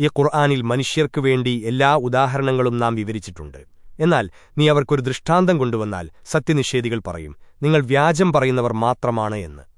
ഈ ഖുർആാനിൽ മനുഷ്യർക്കു വേണ്ടി എല്ലാ ഉദാഹരണങ്ങളും നാം വിവരിച്ചിട്ടുണ്ട്. എന്നാൽ നീ അവർക്കൊരു ദൃഷ്ടാന്തം കൊണ്ടുവന്നാൽ സത്യനിഷേധികൾ പറയും നിങ്ങൾ വ്യാജം പറയുന്നവർ മാത്രമാണ് എന്ന്.